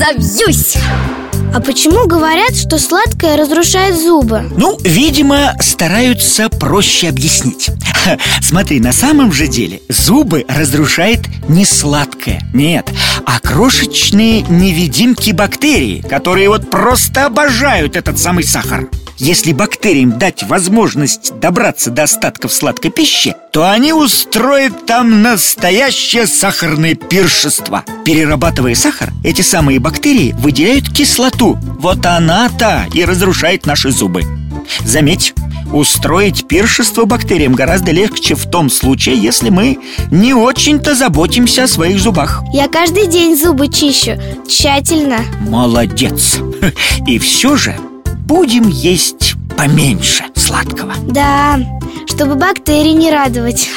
разобьюсь А почему говорят, что сладкое разрушает зубы? Ну, видимо, стараются проще объяснить. Смотри, на самом же деле зубы разрушает не сладкое Нет, а крошечные невидимки бактерии Которые вот просто обожают этот самый сахар если бактериям дать возможность добраться до остатков сладкой пищи, то они устроят там настоящее сахарное пиршество. Перерабатывая сахар, эти самые бактерии выделяют кислоту. Вот она-то и разрушает наши зубы. Заметь, устроить пиршество бактериям гораздо легче в том случае, если мы не очень-то заботимся о своих зубах. Я каждый день зубы чищу, тщательно Молодец! И все же будем есть поменьше сладкого. Да, чтобы бактерии не радовать